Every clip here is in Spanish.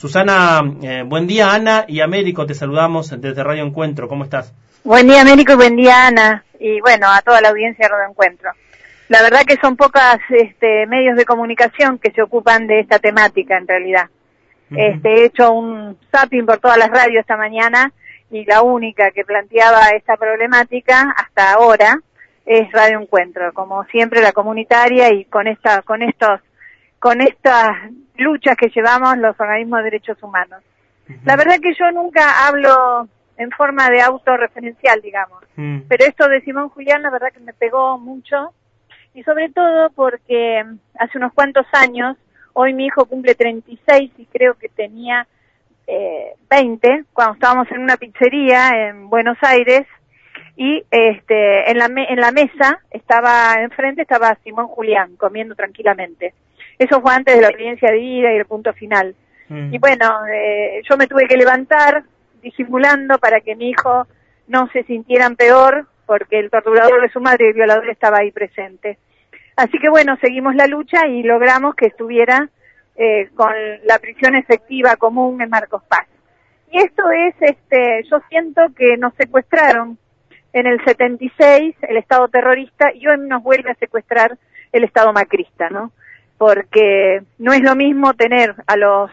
Susana, eh, buen día Ana y Américo, te saludamos desde Radio Encuentro, ¿cómo estás? Buen día Américo y buen día Ana y bueno, a toda la audiencia de Radio Encuentro. La verdad que son pocas este, medios de comunicación que se ocupan de esta temática en realidad. este, he hecho un zapping por todas las radios esta mañana y la única que planteaba esta problemática hasta ahora es Radio Encuentro, como siempre la comunitaria y con esta, con estos, con estas luchas que llevamos los organismos de derechos humanos. La verdad que yo nunca hablo en forma de autorreferencial, digamos, pero esto de Simón Julián la verdad que me pegó mucho y sobre todo porque hace unos cuantos años, hoy mi hijo cumple 36 y creo que tenía eh, 20, cuando estábamos en una pizzería en Buenos Aires y este en la en la mesa estaba enfrente estaba Simón Julián comiendo tranquilamente eso fue antes de la audiencia de vida y el punto final. Mm. Y bueno, eh, yo me tuve que levantar disimulando para que mi hijo no se sintieran peor porque el torturador de su madre y el violador estaba ahí presente. Así que bueno, seguimos la lucha y logramos que estuviera eh, con la prisión efectiva común en Marcos Paz. Y esto es, este, yo siento que nos secuestraron en el 76 el Estado terrorista y hoy nos vuelve a secuestrar el Estado macrista, ¿no? Porque no es lo mismo tener a los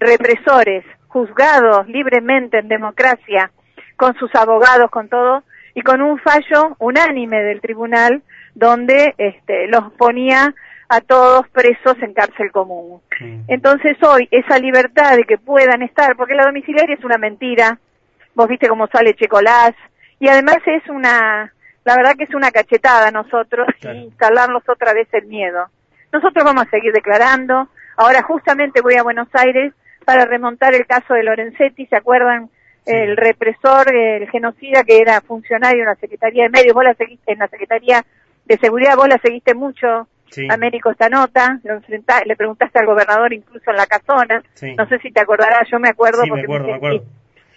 represores juzgados libremente en democracia, con sus abogados, con todo, y con un fallo unánime del tribunal donde este, los ponía a todos presos en cárcel común. Entonces hoy esa libertad de que puedan estar, porque la domiciliaria es una mentira, vos viste cómo sale Checolás, y además es una, la verdad que es una cachetada a nosotros instalarnos otra vez el miedo. Nosotros vamos a seguir declarando. Ahora justamente voy a Buenos Aires para remontar el caso de Lorenzetti, ¿se acuerdan? El represor, el genocida que era funcionario en la Secretaría de Medios, vos la seguiste en la Secretaría de Seguridad, vos la seguiste mucho, Américo, esta nota, lo le preguntaste al gobernador incluso en la casona, no sé si te acordarás, yo me acuerdo porque me, acuerdo.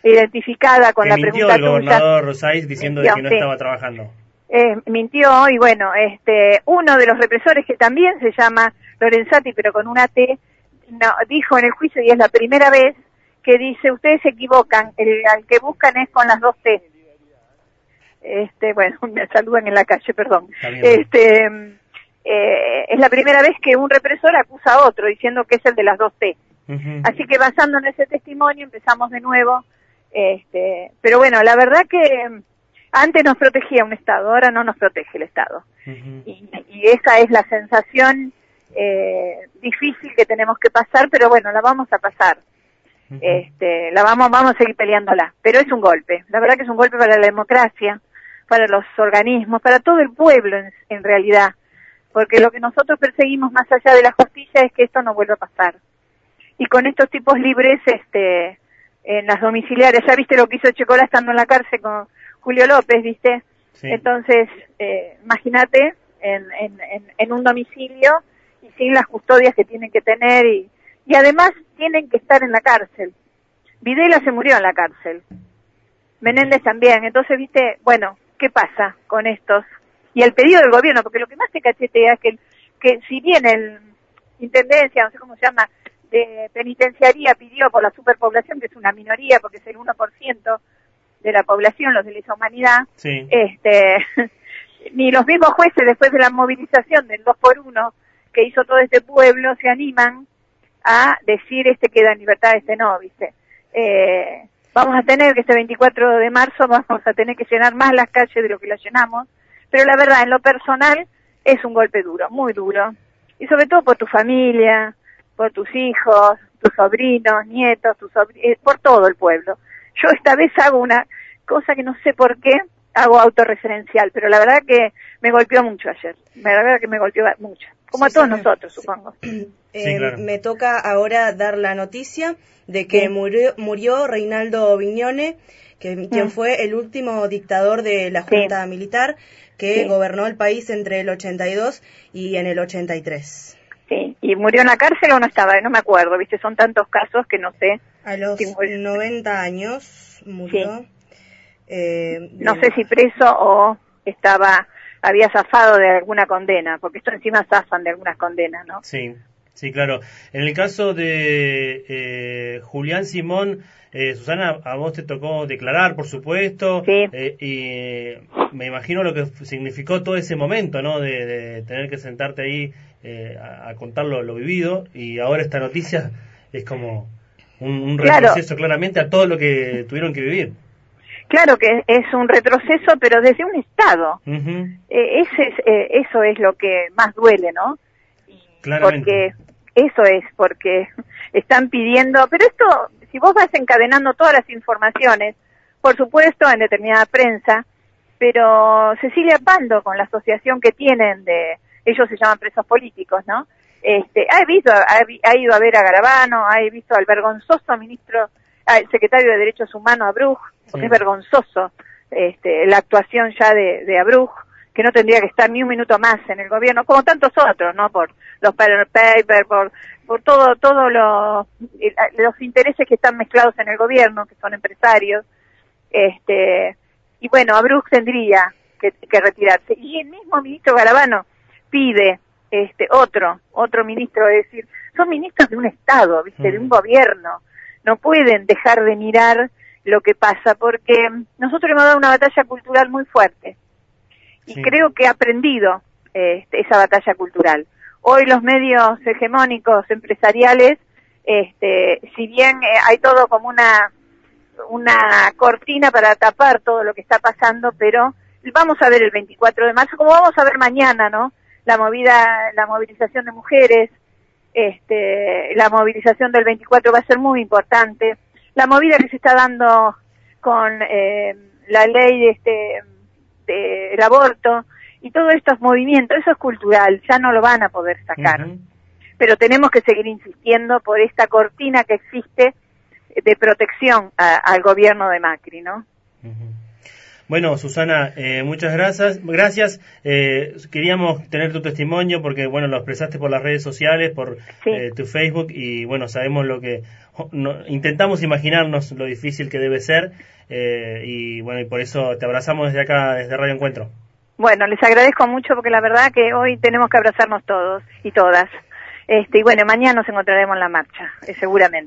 identificada con la pregunta el gobernador Rosais diciendo que no estaba trabajando eh, mintió y bueno, este, uno de los represores que también se llama Lorenzati, pero con una T, no, dijo en el juicio y es la primera vez que dice ustedes se equivocan, el al que buscan es con las dos T. Este, bueno, me saludan en la calle, perdón. Este, eh, es la primera vez que un represor acusa a otro diciendo que es el de las dos T. Así que basando en ese testimonio empezamos de nuevo. Este, pero bueno, la verdad que antes nos protegía un Estado, ahora no nos protege el Estado. y, esa es la sensación eh, difícil que tenemos que pasar, pero bueno, la vamos a pasar. este, la vamos, vamos a seguir peleándola, pero es un golpe. La verdad que es un golpe para la democracia, para los organismos, para todo el pueblo en, en realidad, porque lo que nosotros perseguimos más allá de la justicia es que esto no vuelva a pasar. Y con estos tipos libres, este, en las domiciliarias, ya viste lo que hizo Checola estando en la cárcel con, Julio López, ¿viste? Entonces, eh, imagínate en, en, en, un domicilio y sin las custodias que tienen que tener y, y además tienen que estar en la cárcel. Videla se murió en la cárcel. Menéndez también. Entonces, viste, bueno, ¿qué pasa con estos? Y el pedido del gobierno, porque lo que más te cachetea es que, que si bien el intendencia, no sé cómo se llama, de penitenciaría pidió por la superpoblación, que es una minoría, porque es el 1%, de la población, los de lesa humanidad, este, ni los mismos jueces después de la movilización del 2 por 1 que hizo todo este pueblo se animan a decir este queda en libertad, este no, ¿viste? Eh, vamos a tener que este 24 de marzo vamos a tener que llenar más las calles de lo que las llenamos, pero la verdad, en lo personal, es un golpe duro, muy duro, y sobre todo por tu familia, por tus hijos, tus sobrinos, nietos, tus eh, por todo el pueblo. Yo esta vez hago una cosa que no sé por qué hago autorreferencial, pero la verdad que me golpeó mucho ayer. La verdad que me golpeó mucho. Como a todos nosotros, supongo. Eh, me toca ahora dar la noticia de que murió, murió Reinaldo Viñone, que, quien mm. fue el último dictador de la Junta Militar que gobernó el país entre el 82 y en el 83. Sí, ¿y murió en la cárcel o no estaba? No me acuerdo, ¿viste? Son tantos casos que no sé. A los 90 años murió. Eh, no sé si preso o estaba había zafado de alguna condena, porque esto encima zafan de algunas condenas, ¿no? Sí. Sí, claro. En el caso de eh, Julián Simón, eh, Susana, a vos te tocó declarar, por supuesto, eh, y me imagino lo que significó todo ese momento, ¿no? De, tener que sentarte ahí a, contar lo, vivido, y ahora esta noticia es como un, retroceso claramente a todo lo que tuvieron que vivir. Claro que es un retroceso, pero desde un Estado. ese eso es lo que más duele, ¿no? Claramente. Porque eso es, porque están pidiendo, pero esto, si vos vas encadenando todas las informaciones, por supuesto en determinada prensa, pero Cecilia Pando, con la asociación que tienen de, ellos se llaman presos políticos, ¿no? Este, ha visto, ha, ido a ver a Garabano, ha visto al vergonzoso ministro, al secretario de Derechos Humanos, Abruj, porque es vergonzoso este, la actuación ya de, de Abruj, que no tendría que estar ni un minuto más en el gobierno, como tantos otros, ¿no? Por los papers, por, por todo, todo lo, los intereses que están mezclados en el gobierno, que son empresarios, este, y bueno, Abruz tendría que, retirarse. Y el mismo ministro Garabano pide, este, otro, otro ministro, es decir, son ministros de un Estado, ¿viste? De un gobierno. No pueden dejar de mirar lo que pasa, porque nosotros hemos dado una batalla cultural muy fuerte y creo que ha aprendido este, esa batalla cultural. Hoy los medios hegemónicos empresariales, este, si bien eh, hay todo como una una cortina para tapar todo lo que está pasando, pero vamos a ver el 24 de marzo, como vamos a ver mañana, ¿no? La movida, la movilización de mujeres, este, la movilización del 24 va a ser muy importante. La movida que se está dando con eh, la ley de este el aborto y todos estos movimientos, eso es cultural, ya no lo van a poder sacar. Pero tenemos que seguir insistiendo por esta cortina que existe de protección al gobierno de Macri, ¿no? Bueno, Susana, eh, muchas gracias. Gracias. Eh, queríamos tener tu testimonio porque, bueno, lo expresaste por las redes sociales, por eh, tu Facebook y, bueno, sabemos lo que intentamos imaginarnos lo difícil que debe ser y, bueno, y por eso te abrazamos desde acá, desde Radio Encuentro. Bueno, les agradezco mucho porque la verdad que hoy tenemos que abrazarnos todos y todas. Este, y bueno, mañana nos encontraremos en la marcha, seguramente.